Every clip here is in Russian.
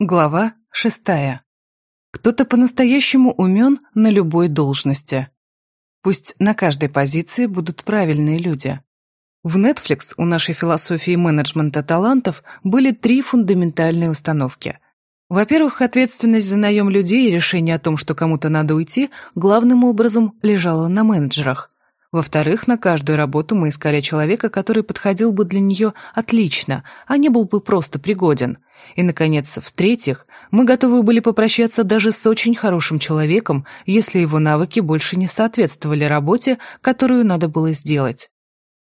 Глава шестая. Кто-то по-настоящему умен на любой должности. Пусть на каждой позиции будут правильные люди. В Netflix у нашей философии менеджмента талантов были три фундаментальные установки. Во-первых, ответственность за наем людей и решение о том, что кому-то надо уйти, главным образом лежала на менеджерах. Во-вторых, на каждую работу мы искали человека, который подходил бы для нее отлично, а не был бы просто пригоден – и, наконец, в-третьих, мы готовы были попрощаться даже с очень хорошим человеком, если его навыки больше не соответствовали работе, которую надо было сделать.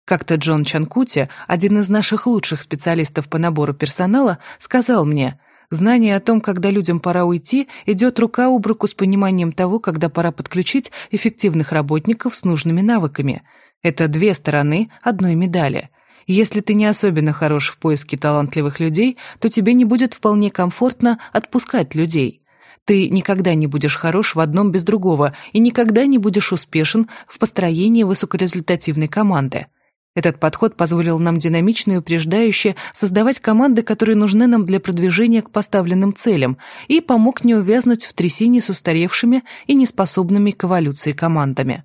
Как-то Джон Чанкути, один из наших лучших специалистов по набору персонала, сказал мне, «Знание о том, когда людям пора уйти, идет рука об руку с пониманием того, когда пора подключить эффективных работников с нужными навыками. Это две стороны одной медали». Если ты не особенно хорош в поиске талантливых людей, то тебе не будет вполне комфортно отпускать людей. Ты никогда не будешь хорош в одном без другого и никогда не будешь успешен в построении высокорезультативной команды. Этот подход позволил нам динамично и упреждающе создавать команды, которые нужны нам для продвижения к поставленным целям, и помог не увязнуть в трясине с устаревшими и неспособными к эволюции командами.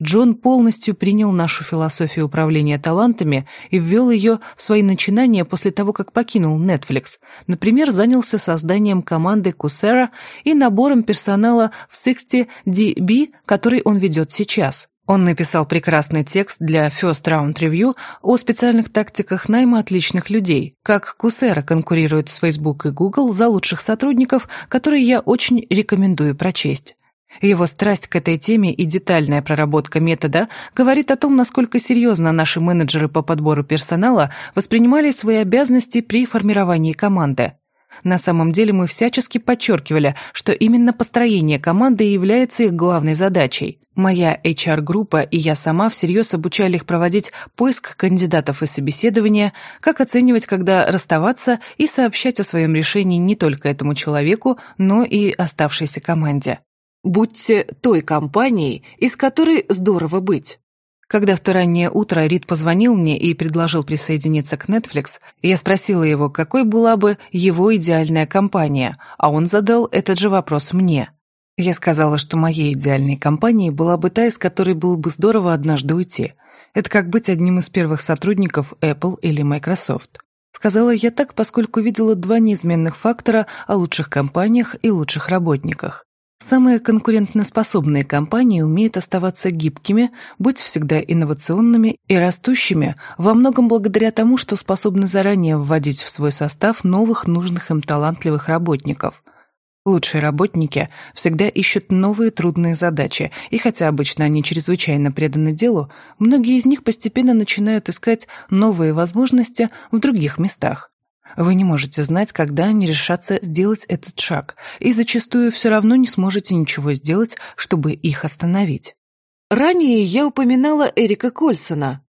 Джон полностью принял нашу философию управления талантами и ввел ее в свои начинания после того, как покинул Netflix. Например, занялся созданием команды Coursera и набором персонала в 60DB, который он ведет сейчас. Он написал прекрасный текст для First Round Review о специальных тактиках найма отличных людей, как Coursera конкурирует с Facebook и Google за лучших сотрудников, которые я очень рекомендую прочесть. Его страсть к этой теме и детальная проработка метода говорит о том, насколько серьезно наши менеджеры по подбору персонала воспринимали свои обязанности при формировании команды. На самом деле мы всячески подчеркивали, что именно построение команды является их главной задачей. Моя HR-группа и я сама всерьез обучали их проводить поиск кандидатов и собеседования, как оценивать, когда расставаться и сообщать о своем решении не только этому человеку, но и оставшейся команде. Будьте той компанией, из которой здорово быть. Когда в то раннее утро Рид позвонил мне и предложил присоединиться к Netflix, я спросила его, какой была бы его идеальная компания, а он задал этот же вопрос мне. Я сказала, что моей идеальной компанией была бы та, из которой было бы здорово однажды уйти. Это как быть одним из первых сотрудников Apple или Microsoft. Сказала я так, поскольку видела два неизменных фактора о лучших компаниях и лучших работниках. Самые конкурентоспособные компании умеют оставаться гибкими, быть всегда инновационными и растущими, во многом благодаря тому, что способны заранее вводить в свой состав новых нужных им талантливых работников. Лучшие работники всегда ищут новые трудные задачи, и хотя обычно они чрезвычайно преданы делу, многие из них постепенно начинают искать новые возможности в других местах. Вы не можете знать, когда они решатся сделать этот шаг, и зачастую все равно не сможете ничего сделать, чтобы их остановить. Ранее я упоминала Эрика Кольсона.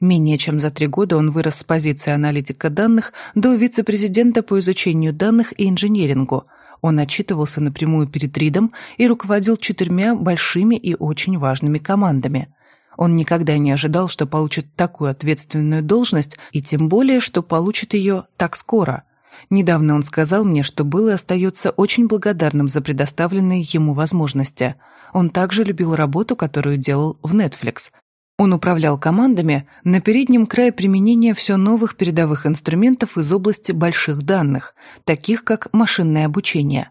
Менее чем за три года он вырос с позиции аналитика данных до вице-президента по изучению данных и инженерингу. Он отчитывался напрямую перед Ридом и руководил четырьмя большими и очень важными командами – он никогда не ожидал, что получит такую ответственную должность, и тем более, что получит ее так скоро. Недавно он сказал мне, что был и остается очень благодарным за предоставленные ему возможности. Он также любил работу, которую делал в Netflix. Он управлял командами на переднем крае применения все новых передовых инструментов из области больших данных, таких как машинное обучение.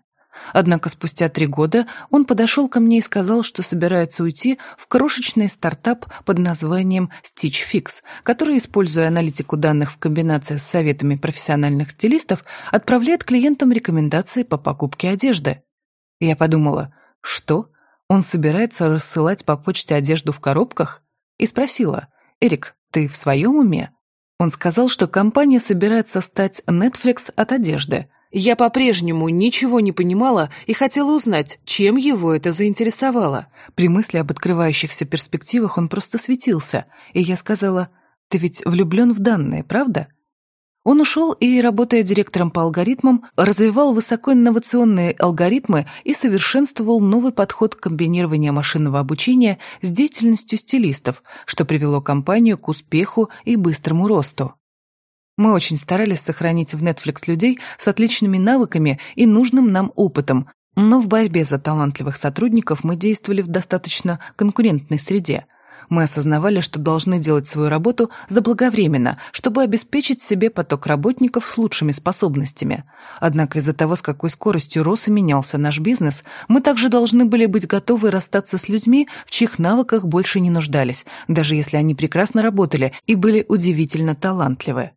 Однако спустя три года он подошел ко мне и сказал, что собирается уйти в крошечный стартап под названием Stitch Fix, который, используя аналитику данных в комбинации с советами профессиональных стилистов, отправляет клиентам рекомендации по покупке одежды. Я подумала, что? Он собирается рассылать по почте одежду в коробках? И спросила, «Эрик, ты в своем уме?» Он сказал, что компания собирается стать Netflix от одежды – я по-прежнему ничего не понимала и хотела узнать, чем его это заинтересовало. При мысли об открывающихся перспективах он просто светился, и я сказала, «Ты ведь влюблен в данные, правда?» Он ушел и, работая директором по алгоритмам, развивал высокоинновационные алгоритмы и совершенствовал новый подход к комбинированию машинного обучения с деятельностью стилистов, что привело компанию к успеху и быстрому росту. Мы очень старались сохранить в Netflix людей с отличными навыками и нужным нам опытом, но в борьбе за талантливых сотрудников мы действовали в достаточно конкурентной среде – мы осознавали, что должны делать свою работу заблаговременно, чтобы обеспечить себе поток работников с лучшими способностями. Однако из-за того, с какой скоростью рос и менялся наш бизнес, мы также должны были быть готовы расстаться с людьми, в чьих навыках больше не нуждались, даже если они прекрасно работали и были удивительно талантливы.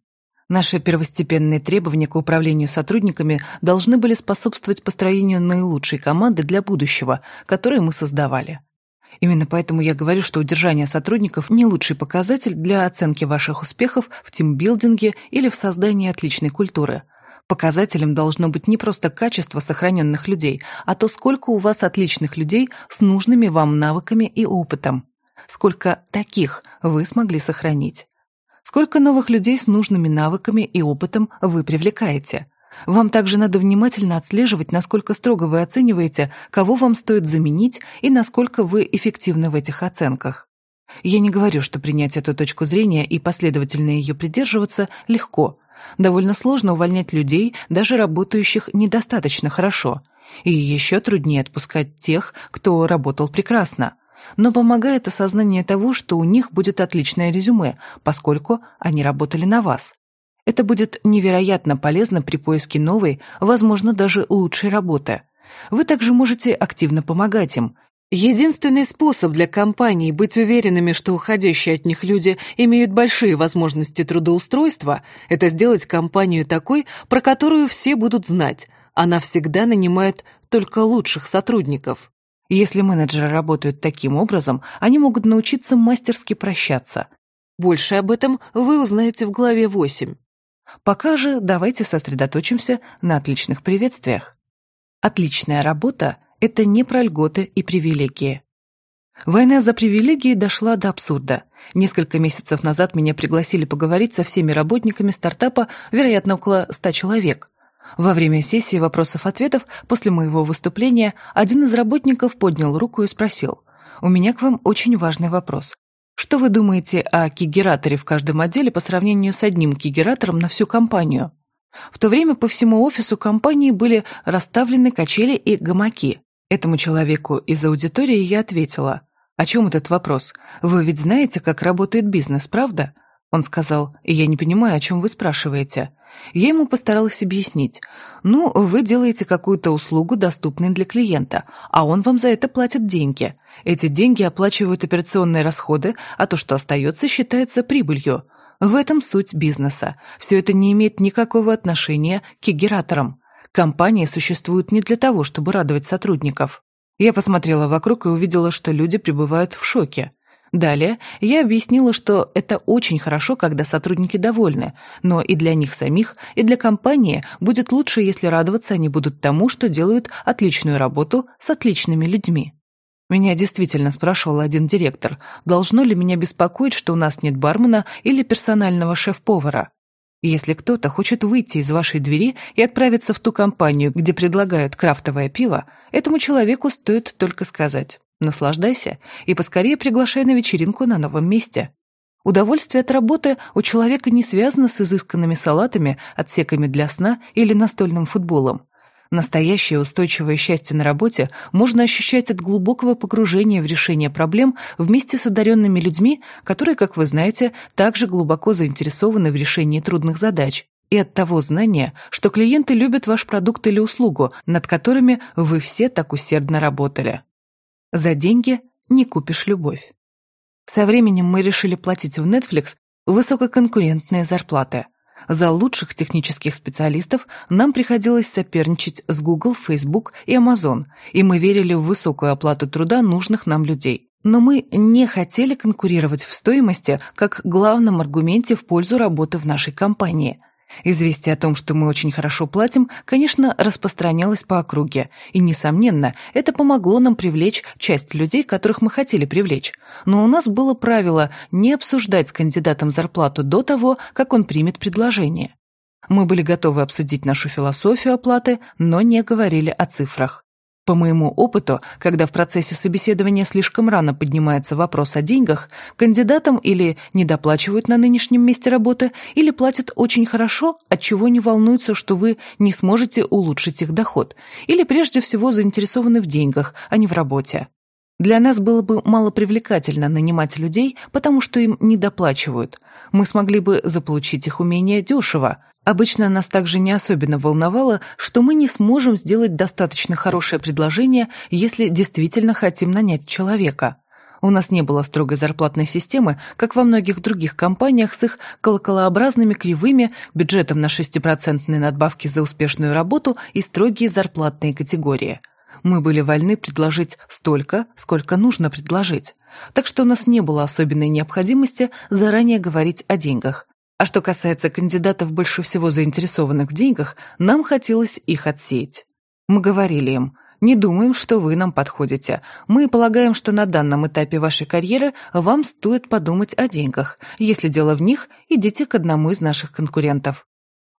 Наши первостепенные требования к управлению сотрудниками должны были способствовать построению наилучшей команды для будущего, которую мы создавали. Именно поэтому я говорю, что удержание сотрудников не лучший показатель для оценки ваших успехов в тимбилдинге или в создании отличной культуры. Показателем должно быть не просто качество сохраненных людей, а то, сколько у вас отличных людей с нужными вам навыками и опытом. Сколько таких вы смогли сохранить. Сколько новых людей с нужными навыками и опытом вы привлекаете. Вам также надо внимательно отслеживать, насколько строго вы оцениваете, кого вам стоит заменить и насколько вы эффективны в этих оценках. Я не говорю, что принять эту точку зрения и последовательно ее придерживаться легко. Довольно сложно увольнять людей, даже работающих недостаточно хорошо. И еще труднее отпускать тех, кто работал прекрасно. Но помогает осознание того, что у них будет отличное резюме, поскольку они работали на вас. Это будет невероятно полезно при поиске новой, возможно, даже лучшей работы. Вы также можете активно помогать им. Единственный способ для компаний быть уверенными, что уходящие от них люди имеют большие возможности трудоустройства, это сделать компанию такой, про которую все будут знать. Она всегда нанимает только лучших сотрудников. Если менеджеры работают таким образом, они могут научиться мастерски прощаться. Больше об этом вы узнаете в главе 8. Пока же давайте сосредоточимся на отличных приветствиях. Отличная работа – это не про льготы и привилегии. Война за привилегии дошла до абсурда. Несколько месяцев назад меня пригласили поговорить со всеми работниками стартапа, вероятно, около 100 человек. Во время сессии вопросов-ответов после моего выступления один из работников поднял руку и спросил, «У меня к вам очень важный вопрос. Что вы думаете о кигераторе в каждом отделе по сравнению с одним кигератором на всю компанию? В то время по всему офису компании были расставлены качели и гамаки. Этому человеку из аудитории я ответила. «О чем этот вопрос? Вы ведь знаете, как работает бизнес, правда?» Он сказал, «Я не понимаю, о чем вы спрашиваете». Я ему постаралась объяснить. «Ну, вы делаете какую-то услугу, доступную для клиента, а он вам за это платит деньги. Эти деньги оплачивают операционные расходы, а то, что остается, считается прибылью. В этом суть бизнеса. Все это не имеет никакого отношения к гераторам. Компании существуют не для того, чтобы радовать сотрудников». Я посмотрела вокруг и увидела, что люди пребывают в шоке. Далее я объяснила, что это очень хорошо, когда сотрудники довольны, но и для них самих, и для компании будет лучше, если радоваться они будут тому, что делают отличную работу с отличными людьми. Меня действительно спрашивал один директор, должно ли меня беспокоить, что у нас нет бармена или персонального шеф-повара. Если кто-то хочет выйти из вашей двери и отправиться в ту компанию, где предлагают крафтовое пиво, этому человеку стоит только сказать Наслаждайся и поскорее приглашай на вечеринку на новом месте. Удовольствие от работы у человека не связано с изысканными салатами, отсеками для сна или настольным футболом. Настоящее устойчивое счастье на работе можно ощущать от глубокого погружения в решение проблем вместе с одаренными людьми, которые, как вы знаете, также глубоко заинтересованы в решении трудных задач, и от того знания, что клиенты любят ваш продукт или услугу, над которыми вы все так усердно работали. За деньги не купишь любовь. Со временем мы решили платить в Netflix высококонкурентные зарплаты. За лучших технических специалистов нам приходилось соперничать с Google, Facebook и Amazon, и мы верили в высокую оплату труда нужных нам людей. Но мы не хотели конкурировать в стоимости как главном аргументе в пользу работы в нашей компании – Известие о том, что мы очень хорошо платим, конечно, распространялось по округе, и, несомненно, это помогло нам привлечь часть людей, которых мы хотели привлечь. Но у нас было правило не обсуждать с кандидатом зарплату до того, как он примет предложение. Мы были готовы обсудить нашу философию оплаты, но не говорили о цифрах. По моему опыту, когда в процессе собеседования слишком рано поднимается вопрос о деньгах, кандидатам или недоплачивают на нынешнем месте работы, или платят очень хорошо, от чего не волнуются, что вы не сможете улучшить их доход, или прежде всего заинтересованы в деньгах, а не в работе. Для нас было бы малопривлекательно нанимать людей, потому что им недоплачивают. Мы смогли бы заполучить их умения дешево, Обычно нас также не особенно волновало, что мы не сможем сделать достаточно хорошее предложение, если действительно хотим нанять человека. У нас не было строгой зарплатной системы, как во многих других компаниях с их колоколообразными кривыми, бюджетом на 6% надбавки за успешную работу и строгие зарплатные категории. Мы были вольны предложить столько, сколько нужно предложить. Так что у нас не было особенной необходимости заранее говорить о деньгах. А что касается кандидатов, больше всего заинтересованных в деньгах, нам хотелось их отсеять. Мы говорили им, не думаем, что вы нам подходите. Мы полагаем, что на данном этапе вашей карьеры вам стоит подумать о деньгах. Если дело в них, идите к одному из наших конкурентов.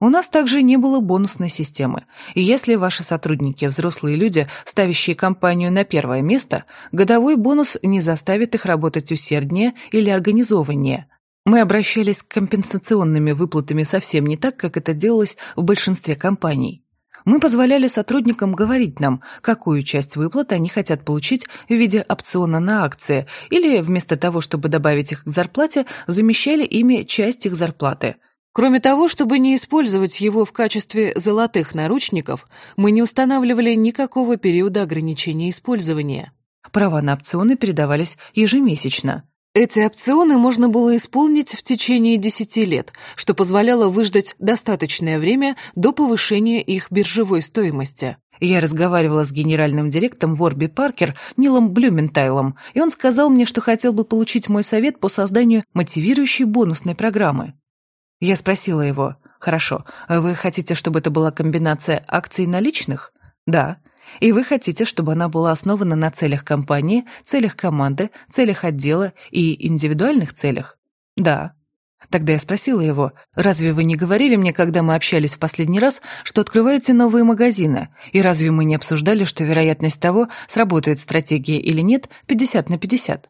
У нас также не было бонусной системы. И если ваши сотрудники – взрослые люди, ставящие компанию на первое место, годовой бонус не заставит их работать усерднее или организованнее. Мы обращались к компенсационными выплатами совсем не так, как это делалось в большинстве компаний. Мы позволяли сотрудникам говорить нам, какую часть выплат они хотят получить в виде опциона на акции, или вместо того, чтобы добавить их к зарплате, замещали ими часть их зарплаты. Кроме того, чтобы не использовать его в качестве золотых наручников, мы не устанавливали никакого периода ограничения использования. Права на опционы передавались ежемесячно. Эти опционы можно было исполнить в течение 10 лет, что позволяло выждать достаточное время до повышения их биржевой стоимости. Я разговаривала с генеральным директором Ворби Паркер Нилом Блюментайлом, и он сказал мне, что хотел бы получить мой совет по созданию мотивирующей бонусной программы. Я спросила его, «Хорошо, вы хотите, чтобы это была комбинация акций наличных?» «Да». И вы хотите, чтобы она была основана на целях компании, целях команды, целях отдела и индивидуальных целях? Да. Тогда я спросила его, разве вы не говорили мне, когда мы общались в последний раз, что открываете новые магазины? И разве мы не обсуждали, что вероятность того, сработает стратегия или нет, 50 на 50?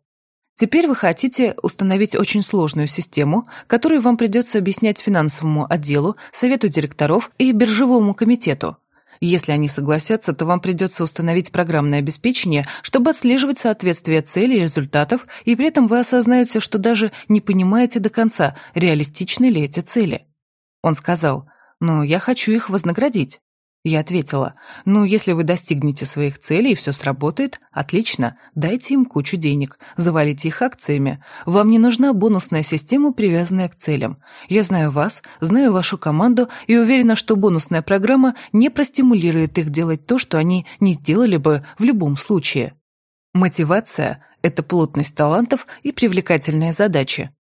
Теперь вы хотите установить очень сложную систему, которую вам придется объяснять финансовому отделу, совету директоров и биржевому комитету. Если они согласятся, то вам придется установить программное обеспечение, чтобы отслеживать соответствие целей и результатов, и при этом вы осознаете, что даже не понимаете до конца, реалистичны ли эти цели. Он сказал, «Но я хочу их вознаградить». Я ответила, «Ну, если вы достигнете своих целей и все сработает, отлично, дайте им кучу денег, завалите их акциями. Вам не нужна бонусная система, привязанная к целям. Я знаю вас, знаю вашу команду и уверена, что бонусная программа не простимулирует их делать то, что они не сделали бы в любом случае». Мотивация – это плотность талантов и привлекательные задачи.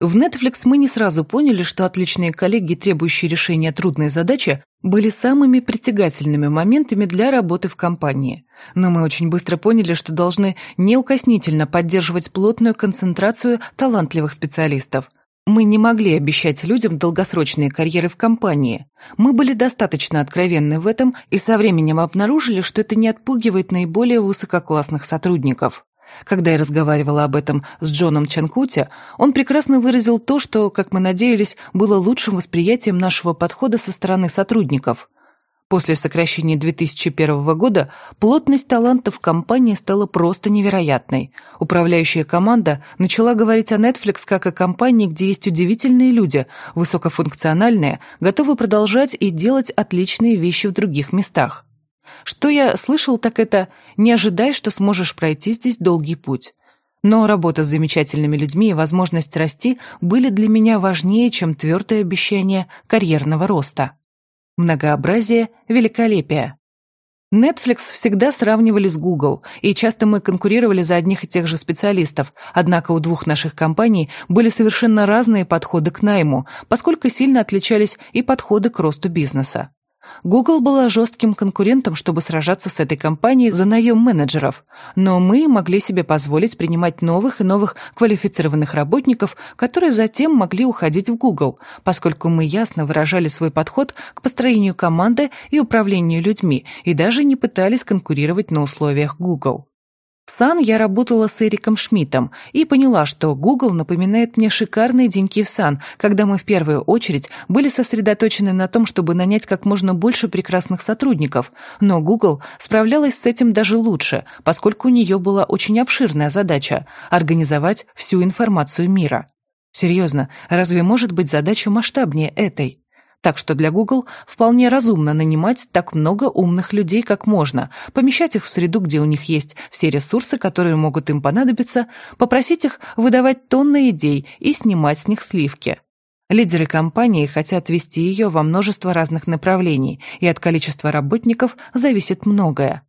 В Netflix мы не сразу поняли, что отличные коллеги, требующие решения трудной задачи, были самыми притягательными моментами для работы в компании. Но мы очень быстро поняли, что должны неукоснительно поддерживать плотную концентрацию талантливых специалистов. Мы не могли обещать людям долгосрочные карьеры в компании. Мы были достаточно откровенны в этом и со временем обнаружили, что это не отпугивает наиболее высококлассных сотрудников. Когда я разговаривала об этом с Джоном Чанкути, он прекрасно выразил то, что, как мы надеялись, было лучшим восприятием нашего подхода со стороны сотрудников. После сокращения 2001 года плотность талантов компании стала просто невероятной. Управляющая команда начала говорить о Netflix как о компании, где есть удивительные люди, высокофункциональные, готовы продолжать и делать отличные вещи в других местах. Что я слышал, так это «не ожидай, что сможешь пройти здесь долгий путь». Но работа с замечательными людьми и возможность расти были для меня важнее, чем твердое обещание карьерного роста. Многообразие – великолепие. Netflix всегда сравнивали с Google, и часто мы конкурировали за одних и тех же специалистов, однако у двух наших компаний были совершенно разные подходы к найму, поскольку сильно отличались и подходы к росту бизнеса. Google была жестким конкурентом, чтобы сражаться с этой компанией за наем менеджеров, но мы могли себе позволить принимать новых и новых квалифицированных работников, которые затем могли уходить в Google, поскольку мы ясно выражали свой подход к построению команды и управлению людьми и даже не пытались конкурировать на условиях Google. Sun я работала с Эриком Шмидтом и поняла, что Google напоминает мне шикарные деньки в Sun, когда мы в первую очередь были сосредоточены на том, чтобы нанять как можно больше прекрасных сотрудников, но Google справлялась с этим даже лучше, поскольку у нее была очень обширная задача – организовать всю информацию мира. Серьезно, разве может быть задача масштабнее этой? Так что для Google вполне разумно нанимать так много умных людей, как можно, помещать их в среду, где у них есть все ресурсы, которые могут им понадобиться, попросить их выдавать тонны идей и снимать с них сливки. Лидеры компании хотят вести ее во множество разных направлений, и от количества работников зависит многое.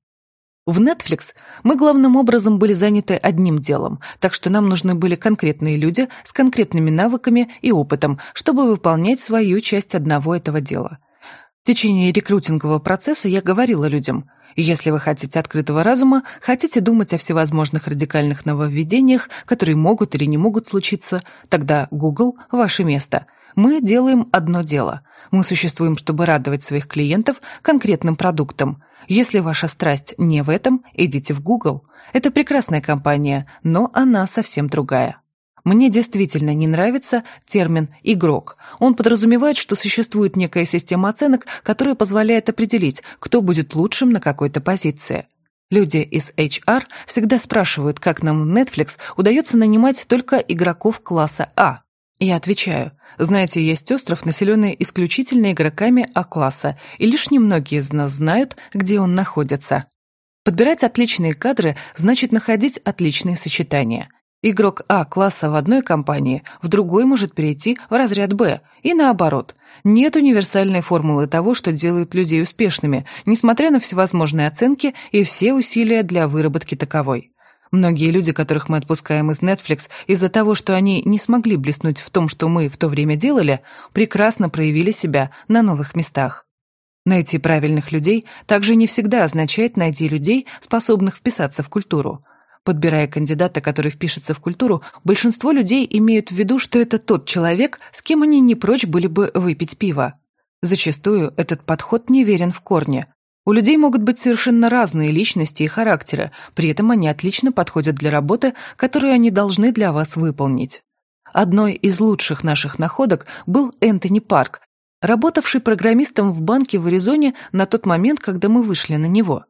В Netflix мы главным образом были заняты одним делом, так что нам нужны были конкретные люди с конкретными навыками и опытом, чтобы выполнять свою часть одного этого дела. В течение рекрутингового процесса я говорила людям, если вы хотите открытого разума, хотите думать о всевозможных радикальных нововведениях, которые могут или не могут случиться, тогда Google – ваше место. Мы делаем одно дело. Мы существуем, чтобы радовать своих клиентов конкретным продуктом – если ваша страсть не в этом, идите в Google. Это прекрасная компания, но она совсем другая. Мне действительно не нравится термин «игрок». Он подразумевает, что существует некая система оценок, которая позволяет определить, кто будет лучшим на какой-то позиции. Люди из HR всегда спрашивают, как нам Netflix удается нанимать только игроков класса А. Я отвечаю, знаете, есть остров, населенный исключительно игроками А-класса, и лишь немногие из нас знают, где он находится. Подбирать отличные кадры значит находить отличные сочетания. Игрок А-класса в одной компании в другой может перейти в разряд Б, и наоборот. Нет универсальной формулы того, что делает людей успешными, несмотря на всевозможные оценки и все усилия для выработки таковой. Многие люди, которых мы отпускаем из Netflix из-за того, что они не смогли блеснуть в том, что мы в то время делали, прекрасно проявили себя на новых местах. Найти правильных людей также не всегда означает найти людей, способных вписаться в культуру. Подбирая кандидата, который впишется в культуру, большинство людей имеют в виду, что это тот человек, с кем они не прочь были бы выпить пиво. Зачастую этот подход неверен в корне. У людей могут быть совершенно разные личности и характеры, при этом они отлично подходят для работы, которую они должны для вас выполнить. Одной из лучших наших находок был Энтони Парк, работавший программистом в банке в Аризоне на тот момент, когда мы вышли на него.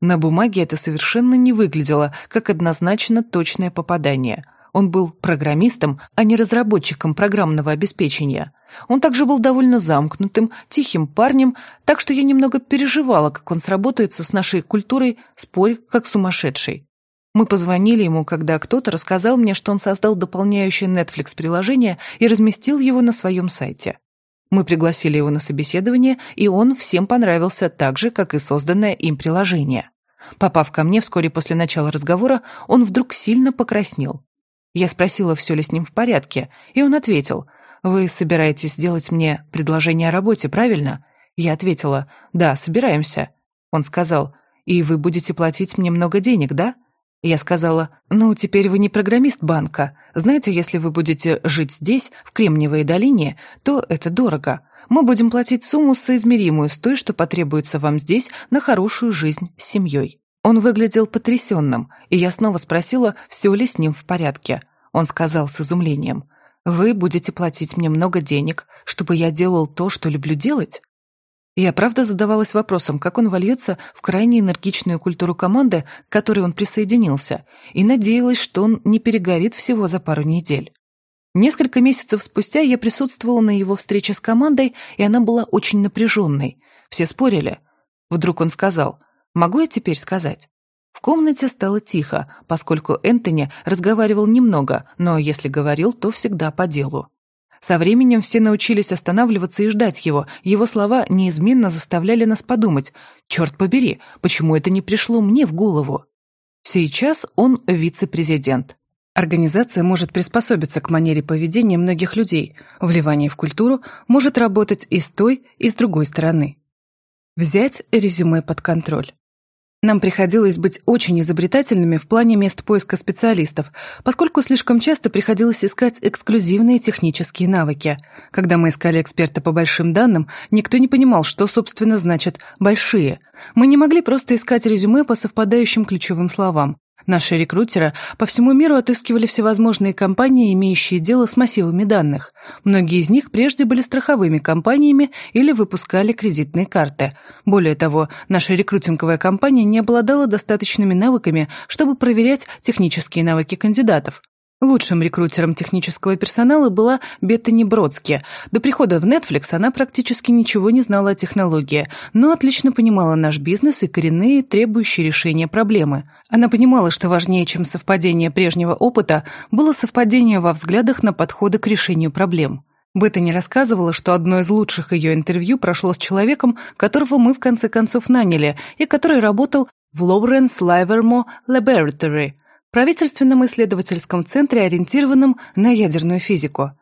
На бумаге это совершенно не выглядело как однозначно точное попадание – он был программистом, а не разработчиком программного обеспечения. Он также был довольно замкнутым, тихим парнем, так что я немного переживала, как он сработается с нашей культурой, спорь, как сумасшедший. Мы позвонили ему, когда кто-то рассказал мне, что он создал дополняющее Netflix-приложение и разместил его на своем сайте. Мы пригласили его на собеседование, и он всем понравился так же, как и созданное им приложение. Попав ко мне вскоре после начала разговора, он вдруг сильно покраснел. Я спросила, все ли с ним в порядке, и он ответил, «Вы собираетесь сделать мне предложение о работе, правильно?» Я ответила, «Да, собираемся». Он сказал, «И вы будете платить мне много денег, да?» Я сказала, «Ну, теперь вы не программист банка. Знаете, если вы будете жить здесь, в Кремниевой долине, то это дорого. Мы будем платить сумму соизмеримую с той, что потребуется вам здесь на хорошую жизнь с семьей». Он выглядел потрясенным, и я снова спросила, все ли с ним в порядке. Он сказал с изумлением, «Вы будете платить мне много денег, чтобы я делал то, что люблю делать?» Я правда задавалась вопросом, как он вольется в крайне энергичную культуру команды, к которой он присоединился, и надеялась, что он не перегорит всего за пару недель. Несколько месяцев спустя я присутствовала на его встрече с командой, и она была очень напряженной. Все спорили. Вдруг он сказал – Могу я теперь сказать? В комнате стало тихо, поскольку Энтони разговаривал немного, но если говорил, то всегда по делу. Со временем все научились останавливаться и ждать его, его слова неизменно заставляли нас подумать, «Черт побери, почему это не пришло мне в голову?» Сейчас он вице-президент. Организация может приспособиться к манере поведения многих людей, вливание в культуру может работать и с той, и с другой стороны. Взять резюме под контроль. Нам приходилось быть очень изобретательными в плане мест поиска специалистов, поскольку слишком часто приходилось искать эксклюзивные технические навыки. Когда мы искали эксперта по большим данным, никто не понимал, что, собственно, значит «большие». Мы не могли просто искать резюме по совпадающим ключевым словам. Наши рекрутеры по всему миру отыскивали всевозможные компании, имеющие дело с массивами данных. Многие из них прежде были страховыми компаниями или выпускали кредитные карты. Более того, наша рекрутинговая компания не обладала достаточными навыками, чтобы проверять технические навыки кандидатов. Лучшим рекрутером технического персонала была Беттани Бродски. До прихода в Netflix она практически ничего не знала о технологии, но отлично понимала наш бизнес и коренные, требующие решения проблемы. Она понимала, что важнее, чем совпадение прежнего опыта, было совпадение во взглядах на подходы к решению проблем. Беттани рассказывала, что одно из лучших ее интервью прошло с человеком, которого мы в конце концов наняли, и который работал в Lawrence Livermore Laboratory – правительственном исследовательском центре, ориентированном на ядерную физику.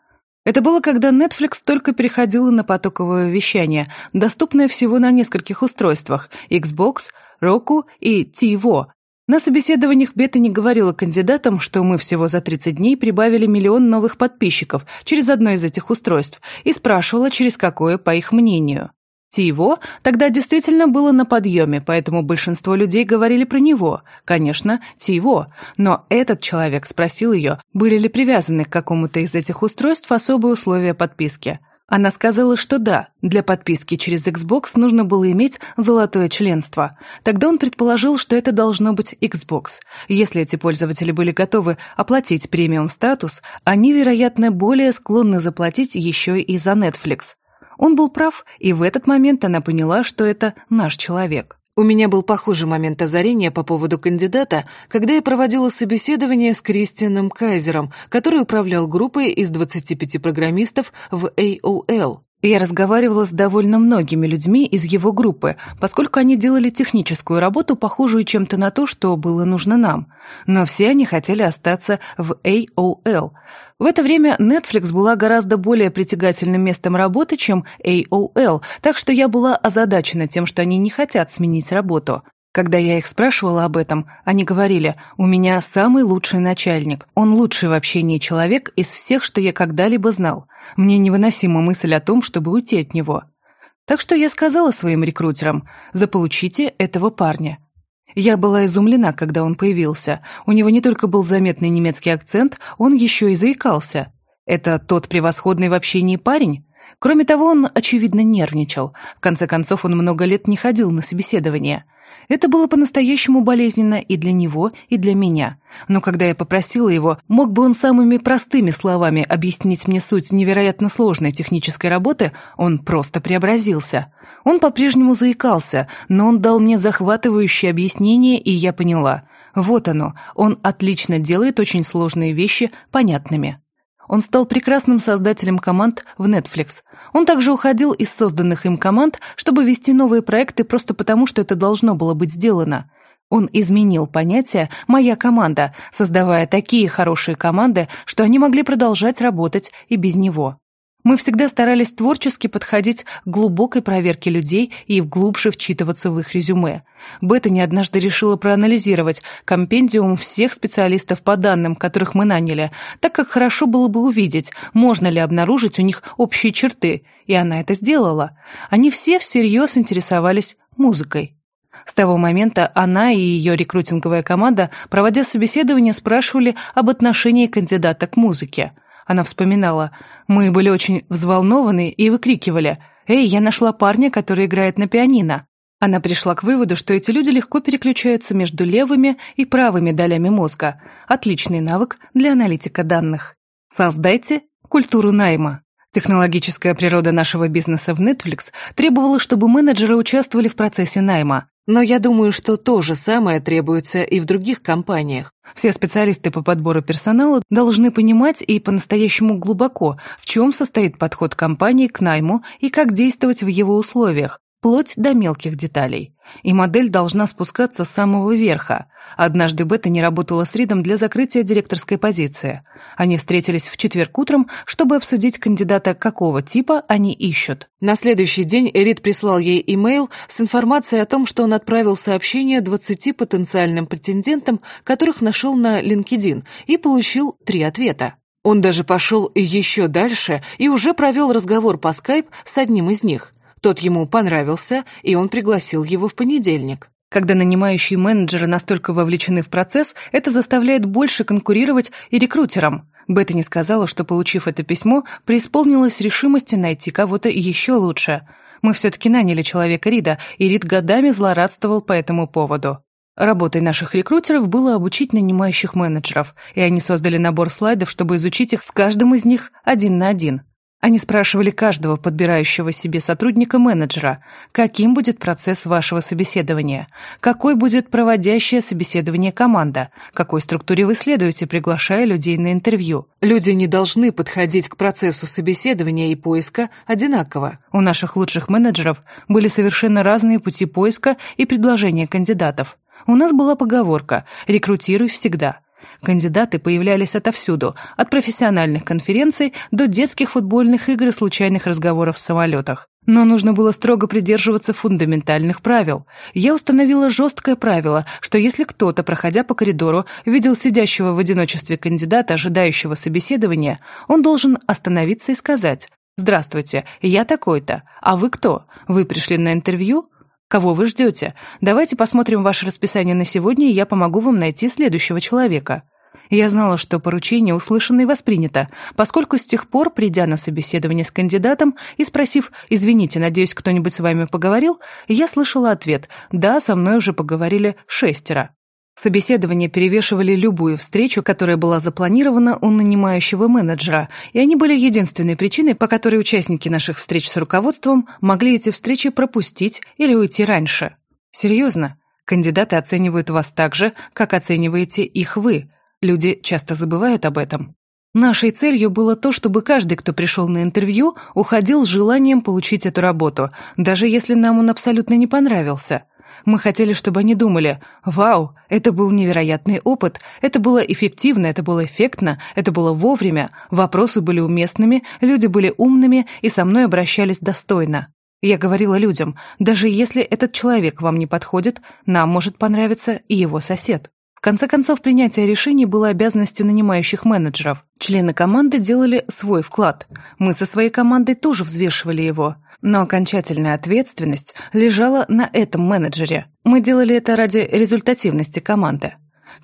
Это было, когда Netflix только переходила на потоковое вещание, доступное всего на нескольких устройствах – Xbox, Roku и TiVo. На собеседованиях Бета не говорила кандидатам, что мы всего за 30 дней прибавили миллион новых подписчиков через одно из этих устройств и спрашивала, через какое, по их мнению. Тиво тогда действительно было на подъеме, поэтому большинство людей говорили про него. Конечно, Тиво. Но этот человек спросил ее, были ли привязаны к какому-то из этих устройств особые условия подписки. Она сказала, что да, для подписки через Xbox нужно было иметь золотое членство. Тогда он предположил, что это должно быть Xbox. Если эти пользователи были готовы оплатить премиум-статус, они, вероятно, более склонны заплатить еще и за Netflix. Он был прав, и в этот момент она поняла, что это наш человек. У меня был похожий момент озарения по поводу кандидата, когда я проводила собеседование с Кристианом Кайзером, который управлял группой из 25 программистов в AOL. Я разговаривала с довольно многими людьми из его группы, поскольку они делали техническую работу, похожую чем-то на то, что было нужно нам. Но все они хотели остаться в AOL. В это время Netflix была гораздо более притягательным местом работы, чем AOL, так что я была озадачена тем, что они не хотят сменить работу. Когда я их спрашивала об этом, они говорили, «У меня самый лучший начальник. Он лучший в общении человек из всех, что я когда-либо знал. Мне невыносима мысль о том, чтобы уйти от него». Так что я сказала своим рекрутерам, «Заполучите этого парня». Я была изумлена, когда он появился. У него не только был заметный немецкий акцент, он еще и заикался. Это тот превосходный в общении парень? Кроме того, он, очевидно, нервничал. В конце концов, он много лет не ходил на собеседование. Это было по-настоящему болезненно и для него, и для меня. Но когда я попросила его, мог бы он самыми простыми словами объяснить мне суть невероятно сложной технической работы, он просто преобразился. Он по-прежнему заикался, но он дал мне захватывающее объяснение, и я поняла. Вот оно, он отлично делает очень сложные вещи понятными. Он стал прекрасным создателем команд в Netflix. Он также уходил из созданных им команд, чтобы вести новые проекты просто потому, что это должно было быть сделано. Он изменил понятие «моя команда», создавая такие хорошие команды, что они могли продолжать работать и без него. Мы всегда старались творчески подходить к глубокой проверке людей и глубже вчитываться в их резюме. Беттани однажды решила проанализировать компендиум всех специалистов по данным, которых мы наняли, так как хорошо было бы увидеть, можно ли обнаружить у них общие черты, и она это сделала. Они все всерьез интересовались музыкой. С того момента она и ее рекрутинговая команда, проводя собеседование, спрашивали об отношении кандидата к музыке – она вспоминала. Мы были очень взволнованы и выкрикивали «Эй, я нашла парня, который играет на пианино». Она пришла к выводу, что эти люди легко переключаются между левыми и правыми долями мозга. Отличный навык для аналитика данных. Создайте культуру найма. Технологическая природа нашего бизнеса в Netflix требовала, чтобы менеджеры участвовали в процессе найма. Но я думаю, что то же самое требуется и в других компаниях. Все специалисты по подбору персонала должны понимать и по-настоящему глубоко, в чем состоит подход компании к найму и как действовать в его условиях, вплоть до мелких деталей. и модель должна спускаться с самого верха. Однажды Бета не работала с Ридом для закрытия директорской позиции. Они встретились в четверг утром, чтобы обсудить кандидата, какого типа они ищут. На следующий день Рид прислал ей имейл с информацией о том, что он отправил сообщение 20 потенциальным претендентам, которых нашел на LinkedIn, и получил три ответа. Он даже пошел еще дальше и уже провел разговор по скайп с одним из них. Тот ему понравился, и он пригласил его в понедельник. Когда нанимающие менеджеры настолько вовлечены в процесс, это заставляет больше конкурировать и рекрутерам. Бетта сказала, что, получив это письмо, преисполнилась решимости найти кого-то еще лучше. Мы все-таки наняли человека Рида, и Рид годами злорадствовал по этому поводу. Работой наших рекрутеров было обучить нанимающих менеджеров, и они создали набор слайдов, чтобы изучить их с каждым из них один на один. Они спрашивали каждого подбирающего себе сотрудника-менеджера, каким будет процесс вашего собеседования, какой будет проводящее собеседование команда, какой структуре вы следуете, приглашая людей на интервью. Люди не должны подходить к процессу собеседования и поиска одинаково. У наших лучших менеджеров были совершенно разные пути поиска и предложения кандидатов. У нас была поговорка «рекрутируй всегда». Кандидаты появлялись отовсюду, от профессиональных конференций до детских футбольных игр и случайных разговоров в самолетах. Но нужно было строго придерживаться фундаментальных правил. Я установила жесткое правило, что если кто-то, проходя по коридору, видел сидящего в одиночестве кандидата, ожидающего собеседования, он должен остановиться и сказать «Здравствуйте, я такой-то. А вы кто? Вы пришли на интервью? Кого вы ждете? Давайте посмотрим ваше расписание на сегодня, и я помогу вам найти следующего человека». Я знала, что поручение услышано и воспринято, поскольку с тех пор, придя на собеседование с кандидатом и спросив «Извините, надеюсь, кто-нибудь с вами поговорил?», я слышала ответ «Да, со мной уже поговорили шестеро». Собеседования перевешивали любую встречу, которая была запланирована у нанимающего менеджера, и они были единственной причиной, по которой участники наших встреч с руководством могли эти встречи пропустить или уйти раньше. Серьезно, кандидаты оценивают вас так же, как оцениваете их вы. Люди часто забывают об этом. Нашей целью было то, чтобы каждый, кто пришел на интервью, уходил с желанием получить эту работу, даже если нам он абсолютно не понравился – мы хотели, чтобы они думали «Вау, это был невероятный опыт, это было эффективно, это было эффектно, это было вовремя, вопросы были уместными, люди были умными и со мной обращались достойно». Я говорила людям, даже если этот человек вам не подходит, нам может понравиться и его сосед. В конце концов, принятие решений было обязанностью нанимающих менеджеров. Члены команды делали свой вклад. Мы со своей командой тоже взвешивали его. Но окончательная ответственность лежала на этом менеджере. Мы делали это ради результативности команды.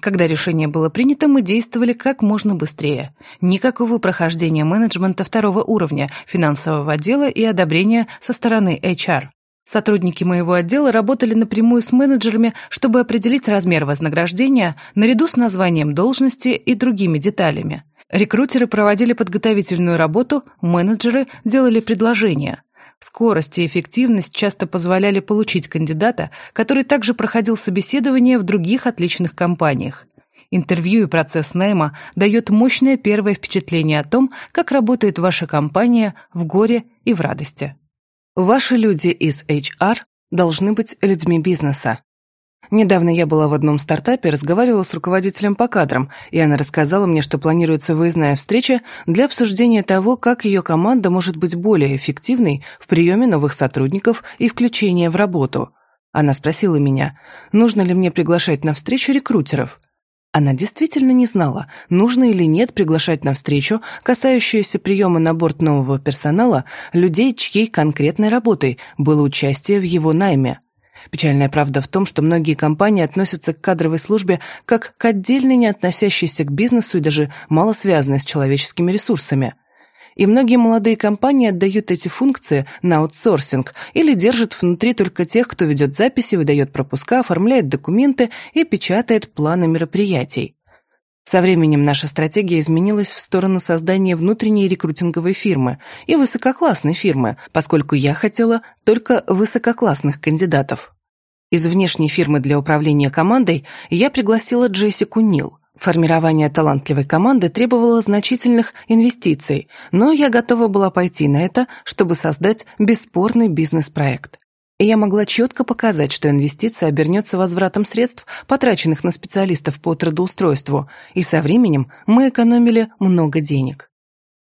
Когда решение было принято, мы действовали как можно быстрее. Никакого прохождения менеджмента второго уровня, финансового отдела и одобрения со стороны HR. Сотрудники моего отдела работали напрямую с менеджерами, чтобы определить размер вознаграждения наряду с названием должности и другими деталями. Рекрутеры проводили подготовительную работу, менеджеры делали предложения. Скорость и эффективность часто позволяли получить кандидата, который также проходил собеседование в других отличных компаниях. Интервью и процесс найма дает мощное первое впечатление о том, как работает ваша компания в горе и в радости. Ваши люди из HR должны быть людьми бизнеса. Недавно я была в одном стартапе, разговаривала с руководителем по кадрам, и она рассказала мне, что планируется выездная встреча для обсуждения того, как ее команда может быть более эффективной в приеме новых сотрудников и включении в работу. Она спросила меня, нужно ли мне приглашать на встречу рекрутеров. Она действительно не знала, нужно или нет приглашать на встречу, касающуюся приема на борт нового персонала, людей, чьей конкретной работой было участие в его найме. Печальная правда в том, что многие компании относятся к кадровой службе как к отдельной, не относящейся к бизнесу и даже мало связанной с человеческими ресурсами. И многие молодые компании отдают эти функции на аутсорсинг или держат внутри только тех, кто ведет записи, выдает пропуска, оформляет документы и печатает планы мероприятий. Со временем наша стратегия изменилась в сторону создания внутренней рекрутинговой фирмы и высококлассной фирмы, поскольку я хотела только высококлассных кандидатов. Из внешней фирмы для управления командой я пригласила Джессику Нил. Формирование талантливой команды требовало значительных инвестиций, но я готова была пойти на это, чтобы создать бесспорный бизнес-проект. И я могла четко показать, что инвестиция обернется возвратом средств, потраченных на специалистов по трудоустройству, и со временем мы экономили много денег.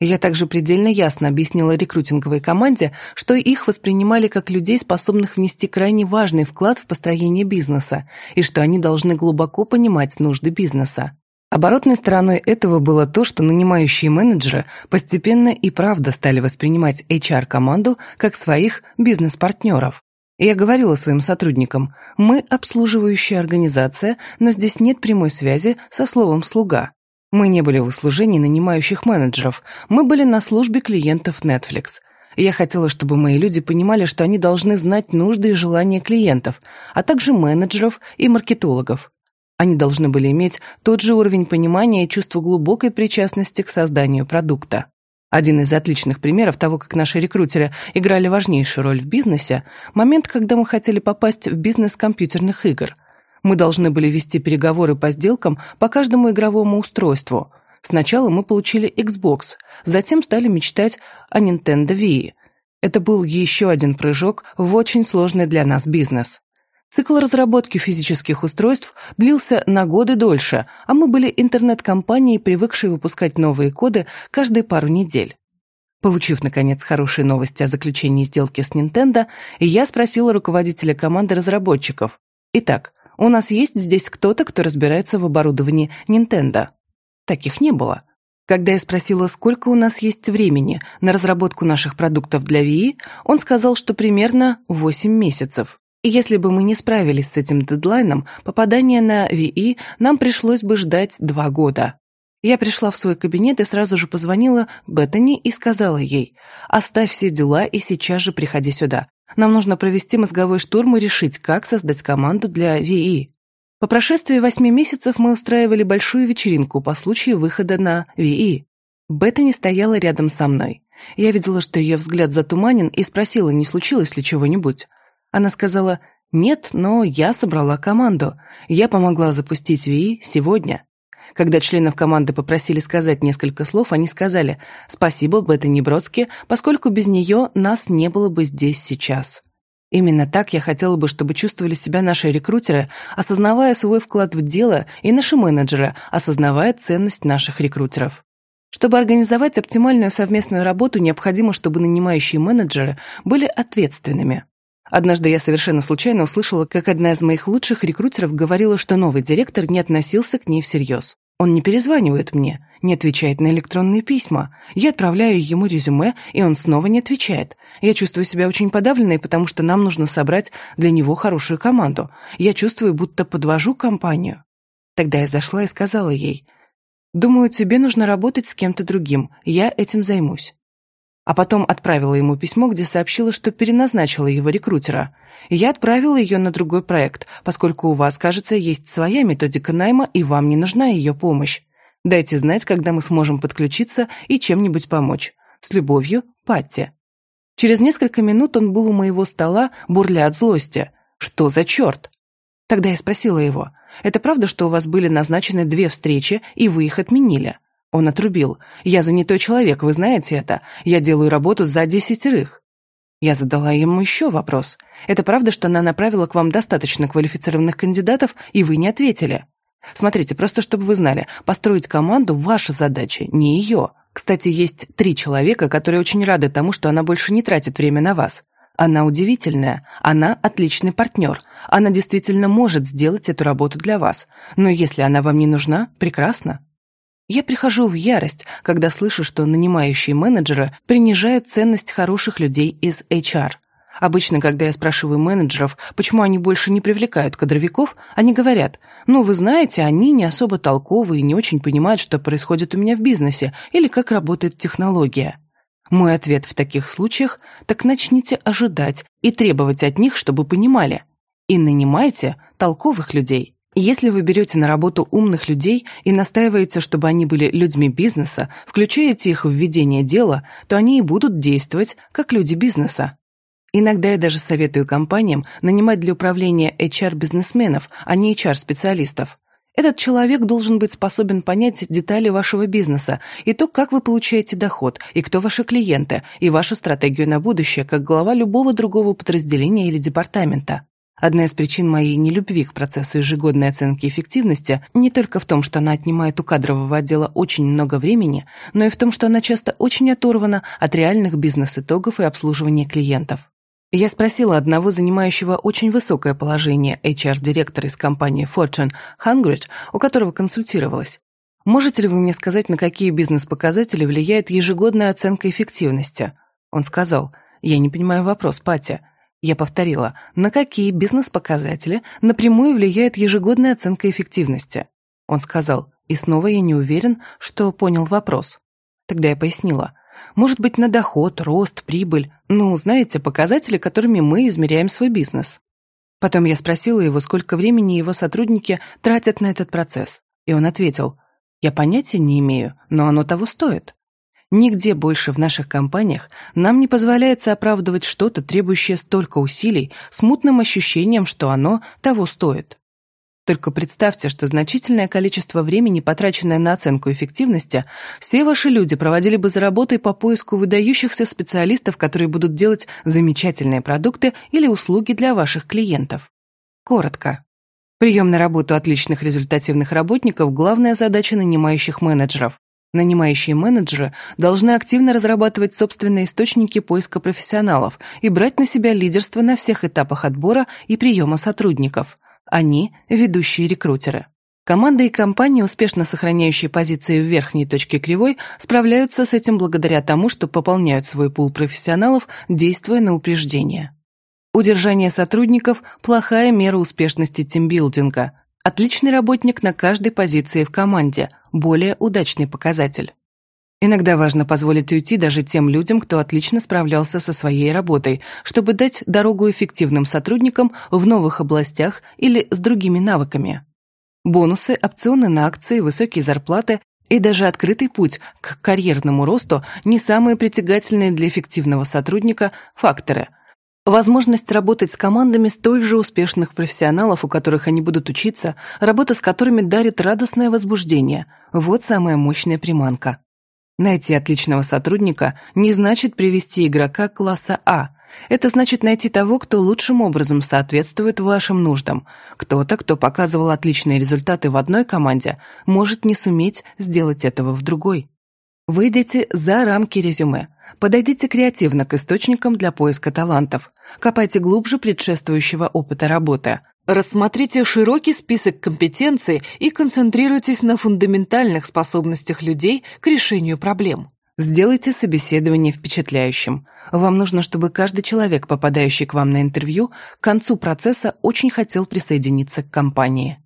Я также предельно ясно объяснила рекрутинговой команде, что их воспринимали как людей, способных внести крайне важный вклад в построение бизнеса, и что они должны глубоко понимать нужды бизнеса. Оборотной стороной этого было то, что нанимающие менеджеры постепенно и правда стали воспринимать HR-команду как своих бизнес-партнеров. Я говорила своим сотрудникам, мы обслуживающая организация, но здесь нет прямой связи со словом «слуга». Мы не были в услужении нанимающих менеджеров, мы были на службе клиентов Netflix. Я хотела, чтобы мои люди понимали, что они должны знать нужды и желания клиентов, а также менеджеров и маркетологов. Они должны были иметь тот же уровень понимания и чувство глубокой причастности к созданию продукта. Один из отличных примеров того, как наши рекрутеры играли важнейшую роль в бизнесе – момент, когда мы хотели попасть в бизнес компьютерных игр. Мы должны были вести переговоры по сделкам по каждому игровому устройству. Сначала мы получили Xbox, затем стали мечтать о Nintendo Wii. Это был еще один прыжок в очень сложный для нас бизнес. Цикл разработки физических устройств длился на годы дольше, а мы были интернет-компанией, привыкшей выпускать новые коды каждые пару недель. Получив, наконец, хорошие новости о заключении сделки с Nintendo, я спросила руководителя команды разработчиков. «Итак, у нас есть здесь кто-то, кто разбирается в оборудовании Nintendo?» Таких не было. Когда я спросила, сколько у нас есть времени на разработку наших продуктов для Wii, он сказал, что примерно 8 месяцев. И если бы мы не справились с этим дедлайном, попадание на ВИ нам пришлось бы ждать два года. Я пришла в свой кабинет и сразу же позвонила Беттани и сказала ей, «Оставь все дела и сейчас же приходи сюда. Нам нужно провести мозговой штурм и решить, как создать команду для ВИ». По прошествии восьми месяцев мы устраивали большую вечеринку по случаю выхода на ВИ. Беттани стояла рядом со мной. Я видела, что ее взгляд затуманен, и спросила, не случилось ли чего-нибудь. Она сказала, «Нет, но я собрала команду. Я помогла запустить ВИИ сегодня». Когда членов команды попросили сказать несколько слов, они сказали «Спасибо, Беттани Бродски, поскольку без нее нас не было бы здесь сейчас». Именно так я хотела бы, чтобы чувствовали себя наши рекрутеры, осознавая свой вклад в дело, и наши менеджеры, осознавая ценность наших рекрутеров. Чтобы организовать оптимальную совместную работу, необходимо, чтобы нанимающие менеджеры были ответственными. Однажды я совершенно случайно услышала, как одна из моих лучших рекрутеров говорила, что новый директор не относился к ней всерьез. Он не перезванивает мне, не отвечает на электронные письма. Я отправляю ему резюме, и он снова не отвечает. Я чувствую себя очень подавленной, потому что нам нужно собрать для него хорошую команду. Я чувствую, будто подвожу компанию. Тогда я зашла и сказала ей, «Думаю, тебе нужно работать с кем-то другим. Я этим займусь» а потом отправила ему письмо, где сообщила, что переназначила его рекрутера. я отправила ее на другой проект, поскольку у вас, кажется, есть своя методика найма, и вам не нужна ее помощь. Дайте знать, когда мы сможем подключиться и чем-нибудь помочь. С любовью, Патти. Через несколько минут он был у моего стола, бурля от злости. Что за черт? Тогда я спросила его, это правда, что у вас были назначены две встречи, и вы их отменили? Он отрубил. «Я занятой человек, вы знаете это. Я делаю работу за десятерых». Я задала ему еще вопрос. «Это правда, что она направила к вам достаточно квалифицированных кандидатов, и вы не ответили?» «Смотрите, просто чтобы вы знали, построить команду – ваша задача, не ее. Кстати, есть три человека, которые очень рады тому, что она больше не тратит время на вас. Она удивительная, она отличный партнер, она действительно может сделать эту работу для вас. Но если она вам не нужна, прекрасно. Я прихожу в ярость, когда слышу, что нанимающие менеджеры принижают ценность хороших людей из HR. Обычно, когда я спрашиваю менеджеров, почему они больше не привлекают кадровиков, они говорят, ну, вы знаете, они не особо толковые и не очень понимают, что происходит у меня в бизнесе или как работает технология. Мой ответ в таких случаях – так начните ожидать и требовать от них, чтобы понимали. И нанимайте толковых людей. Если вы берете на работу умных людей и настаиваете, чтобы они были людьми бизнеса, включаете их в ведение дела, то они и будут действовать как люди бизнеса. Иногда я даже советую компаниям нанимать для управления HR-бизнесменов, а не HR-специалистов. Этот человек должен быть способен понять детали вашего бизнеса и то, как вы получаете доход, и кто ваши клиенты, и вашу стратегию на будущее, как глава любого другого подразделения или департамента. Одна из причин моей нелюбви к процессу ежегодной оценки эффективности не только в том, что она отнимает у кадрового отдела очень много времени, но и в том, что она часто очень оторвана от реальных бизнес-итогов и обслуживания клиентов. Я спросила одного занимающего очень высокое положение HR-директора из компании Fortune Hungrid, у которого консультировалась. Можете ли вы мне сказать, на какие бизнес-показатели влияет ежегодная оценка эффективности? Он сказал, я не понимаю вопрос, Патя. Я повторила, на какие бизнес-показатели напрямую влияет ежегодная оценка эффективности? Он сказал, и снова я не уверен, что понял вопрос. Тогда я пояснила, может быть, на доход, рост, прибыль. Ну, знаете, показатели, которыми мы измеряем свой бизнес. Потом я спросила его, сколько времени его сотрудники тратят на этот процесс. И он ответил, я понятия не имею, но оно того стоит. Нигде больше в наших компаниях нам не позволяется оправдывать что-то, требующее столько усилий, смутным ощущением, что оно того стоит. Только представьте, что значительное количество времени, потраченное на оценку эффективности, все ваши люди проводили бы за работой по поиску выдающихся специалистов, которые будут делать замечательные продукты или услуги для ваших клиентов. Коротко. Прием на работу отличных результативных работников – главная задача нанимающих менеджеров. Нанимающие менеджеры должны активно разрабатывать собственные источники поиска профессионалов и брать на себя лидерство на всех этапах отбора и приема сотрудников – они – ведущие рекрутеры. Команда и компании, успешно сохраняющие позиции в верхней точке кривой, справляются с этим благодаря тому, что пополняют свой пул профессионалов, действуя на упреждение. Удержание сотрудников – плохая мера успешности тимбилдинга. Отличный работник на каждой позиции в команде – более удачный показатель. Иногда важно позволить уйти даже тем людям, кто отлично справлялся со своей работой, чтобы дать дорогу эффективным сотрудникам в новых областях или с другими навыками. Бонусы, опционы на акции, высокие зарплаты и даже открытый путь к карьерному росту не самые притягательные для эффективного сотрудника факторы. Возможность работать с командами столь же успешных профессионалов, у которых они будут учиться, работа с которыми дарит радостное возбуждение – вот самая мощная приманка. Найти отличного сотрудника не значит привести игрока класса А. Это значит найти того, кто лучшим образом соответствует вашим нуждам. Кто-то, кто показывал отличные результаты в одной команде, может не суметь сделать этого в другой. Выйдите за рамки резюме. Подойдите креативно к источникам для поиска талантов. Копайте глубже предшествующего опыта работы. Рассмотрите широкий список компетенций и концентрируйтесь на фундаментальных способностях людей к решению проблем. Сделайте собеседование впечатляющим. Вам нужно, чтобы каждый человек, попадающий к вам на интервью, к концу процесса очень хотел присоединиться к компании.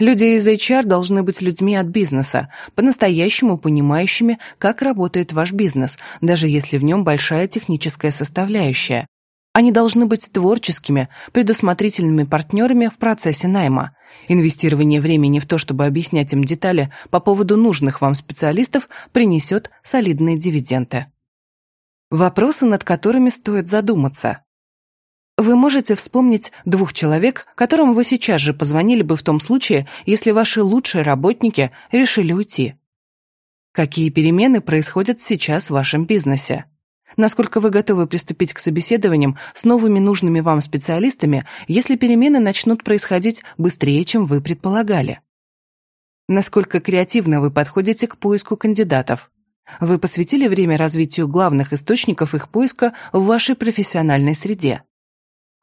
Люди из HR должны быть людьми от бизнеса, по-настоящему понимающими, как работает ваш бизнес, даже если в нем большая техническая составляющая. Они должны быть творческими, предусмотрительными партнерами в процессе найма. Инвестирование времени в то, чтобы объяснять им детали по поводу нужных вам специалистов, принесет солидные дивиденды. Вопросы, над которыми стоит задуматься. Вы можете вспомнить двух человек, которым вы сейчас же позвонили бы в том случае, если ваши лучшие работники решили уйти. Какие перемены происходят сейчас в вашем бизнесе? насколько вы готовы приступить к собеседованиям с новыми нужными вам специалистами, если перемены начнут происходить быстрее, чем вы предполагали. Насколько креативно вы подходите к поиску кандидатов. Вы посвятили время развитию главных источников их поиска в вашей профессиональной среде.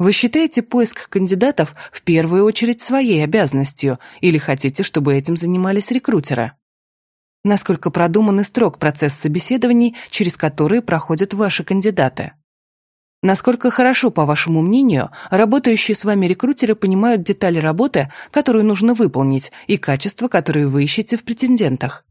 Вы считаете поиск кандидатов в первую очередь своей обязанностью или хотите, чтобы этим занимались рекрутеры? насколько продуман и строг процесс собеседований, через которые проходят ваши кандидаты. Насколько хорошо, по вашему мнению, работающие с вами рекрутеры понимают детали работы, которую нужно выполнить, и качества, которые вы ищете в претендентах.